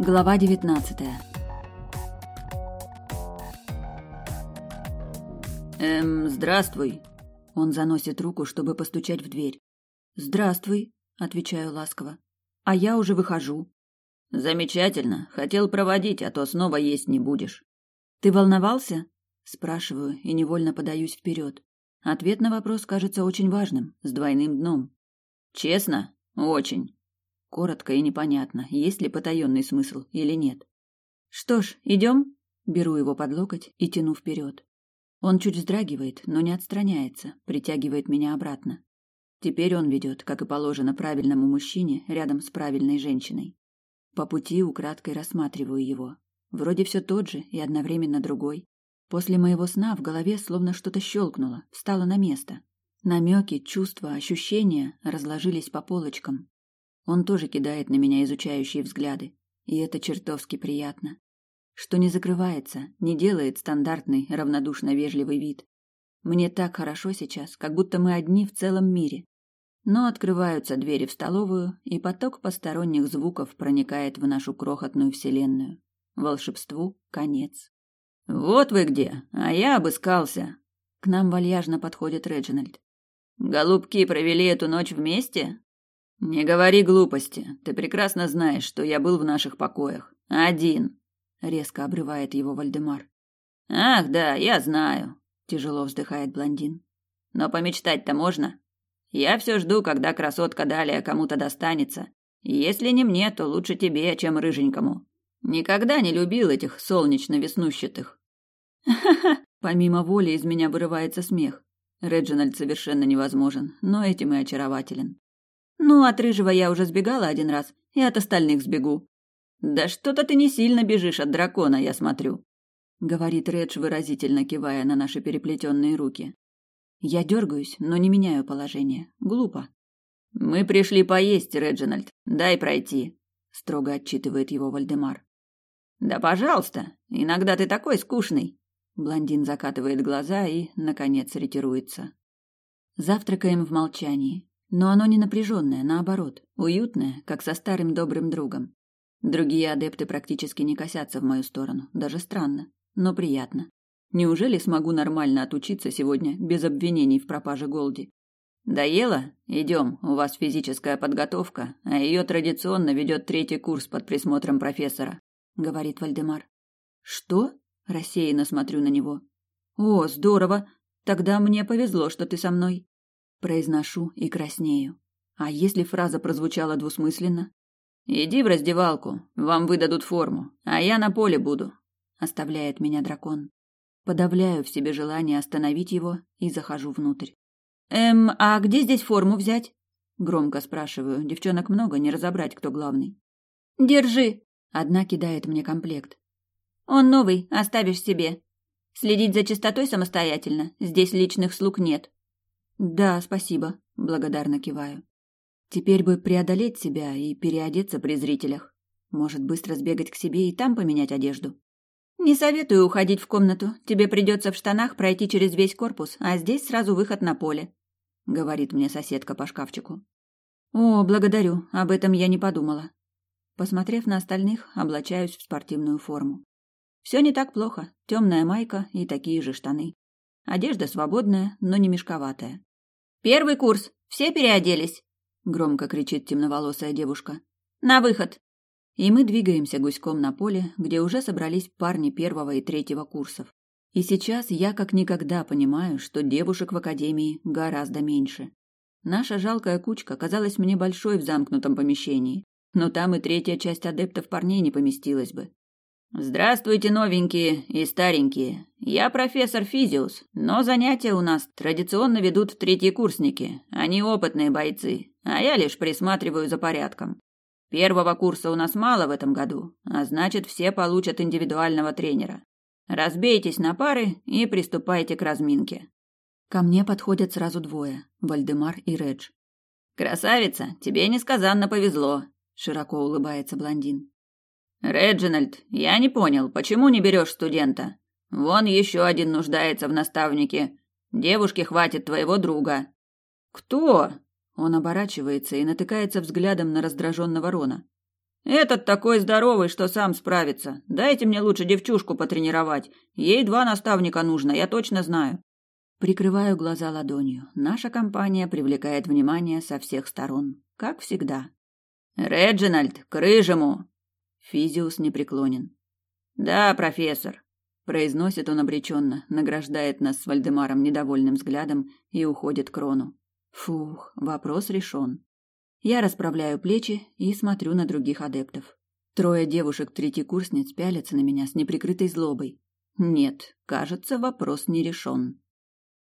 Глава 19. Эм, здравствуй. Он заносит руку, чтобы постучать в дверь. Здравствуй, отвечаю ласково. А я уже выхожу. Замечательно. Хотел проводить, а то снова есть не будешь. Ты волновался? спрашиваю и невольно подаюсь вперед. Ответ на вопрос кажется очень важным, с двойным дном. Честно? Очень. Коротко и непонятно, есть ли потаенный смысл или нет. Что ж, идем? Беру его под локоть и тяну вперед. Он чуть вздрагивает, но не отстраняется, притягивает меня обратно. Теперь он ведет, как и положено правильному мужчине, рядом с правильной женщиной. По пути украдкой рассматриваю его. Вроде все тот же и одновременно другой. После моего сна в голове словно что-то щелкнуло, встало на место. Намеки, чувства, ощущения разложились по полочкам. Он тоже кидает на меня изучающие взгляды, и это чертовски приятно. Что не закрывается, не делает стандартный равнодушно вежливый вид. Мне так хорошо сейчас, как будто мы одни в целом мире. Но открываются двери в столовую, и поток посторонних звуков проникает в нашу крохотную вселенную. Волшебству конец. Вот вы где, а я обыскался. К нам вальяжно подходит Реджинальд. Голубки провели эту ночь вместе? Не говори глупости. Ты прекрасно знаешь, что я был в наших покоях. Один. Резко обрывает его Вальдемар. Ах, да, я знаю. Тяжело вздыхает блондин. Но помечтать-то можно. Я все жду, когда красотка далее кому-то достанется. Если не мне, то лучше тебе, чем рыженькому. Никогда не любил этих солнечно-веснущатых. Ха-ха! Помимо воли из меня вырывается смех. Реджинальд совершенно невозможен, но этим и очарователен. Ну, от рыжего я уже сбегала один раз, и от остальных сбегу. Да что-то ты не сильно бежишь от дракона, я смотрю, говорит Редж, выразительно кивая на наши переплетенные руки. Я дергаюсь, но не меняю положение. Глупо. Мы пришли поесть, Реджинальд. Дай пройти, строго отчитывает его Вальдемар. Да, пожалуйста. Иногда ты такой скучный. Блондин закатывает глаза и, наконец, ретируется. Завтракаем в молчании. Но оно не напряженное, наоборот, уютное, как со старым добрым другом. Другие адепты практически не косятся в мою сторону, даже странно, но приятно. Неужели смогу нормально отучиться сегодня без обвинений в пропаже Голди? Доела? Идем, у вас физическая подготовка, а ее традиционно ведет третий курс под присмотром профессора, говорит Вальдемар. Что? Рассеянно смотрю на него. О, здорово! Тогда мне повезло, что ты со мной. Произношу и краснею. А если фраза прозвучала двусмысленно? «Иди в раздевалку, вам выдадут форму, а я на поле буду», — оставляет меня дракон. Подавляю в себе желание остановить его и захожу внутрь. «Эм, а где здесь форму взять?» Громко спрашиваю, девчонок много, не разобрать, кто главный. «Держи!» Одна кидает мне комплект. «Он новый, оставишь себе. Следить за чистотой самостоятельно, здесь личных слуг нет». Да, спасибо, благодарно киваю. Теперь бы преодолеть себя и переодеться при зрителях. Может, быстро сбегать к себе и там поменять одежду. Не советую уходить в комнату. Тебе придется в штанах пройти через весь корпус, а здесь сразу выход на поле, говорит мне соседка по шкафчику. О, благодарю, об этом я не подумала. Посмотрев на остальных, облачаюсь в спортивную форму. Все не так плохо. Темная майка и такие же штаны. Одежда свободная, но не мешковатая. Первый курс. Все переоделись. Громко кричит темноволосая девушка. На выход. И мы двигаемся гуськом на поле, где уже собрались парни первого и третьего курсов. И сейчас я как никогда понимаю, что девушек в академии гораздо меньше. Наша жалкая кучка казалась мне большой в замкнутом помещении, но там и третья часть адептов парней не поместилась бы. Здравствуйте, новенькие и старенькие. Я профессор Физиус, но занятия у нас традиционно ведут третьекурсники. Они опытные бойцы, а я лишь присматриваю за порядком. Первого курса у нас мало в этом году, а значит, все получат индивидуального тренера. Разбейтесь на пары и приступайте к разминке. Ко мне подходят сразу двое – Вальдемар и Редж. «Красавица, тебе несказанно повезло», – широко улыбается блондин. Реджинальд, я не понял, почему не берешь студента? Вон еще один нуждается в наставнике. Девушке хватит твоего друга. Кто? Он оборачивается и натыкается взглядом на раздраженного Рона. Этот такой здоровый, что сам справится. Дайте мне лучше девчушку потренировать. Ей два наставника нужно, я точно знаю. Прикрываю глаза ладонью. Наша компания привлекает внимание со всех сторон, как всегда. Реджинальд, к рыжему. Физиус непреклонен. Да, профессор. Произносит он обреченно, награждает нас с Вальдемаром недовольным взглядом и уходит к Рону. Фух, вопрос решен. Я расправляю плечи и смотрю на других адептов. Трое девушек-третьекурсниц пялятся на меня с неприкрытой злобой. Нет, кажется, вопрос не решен.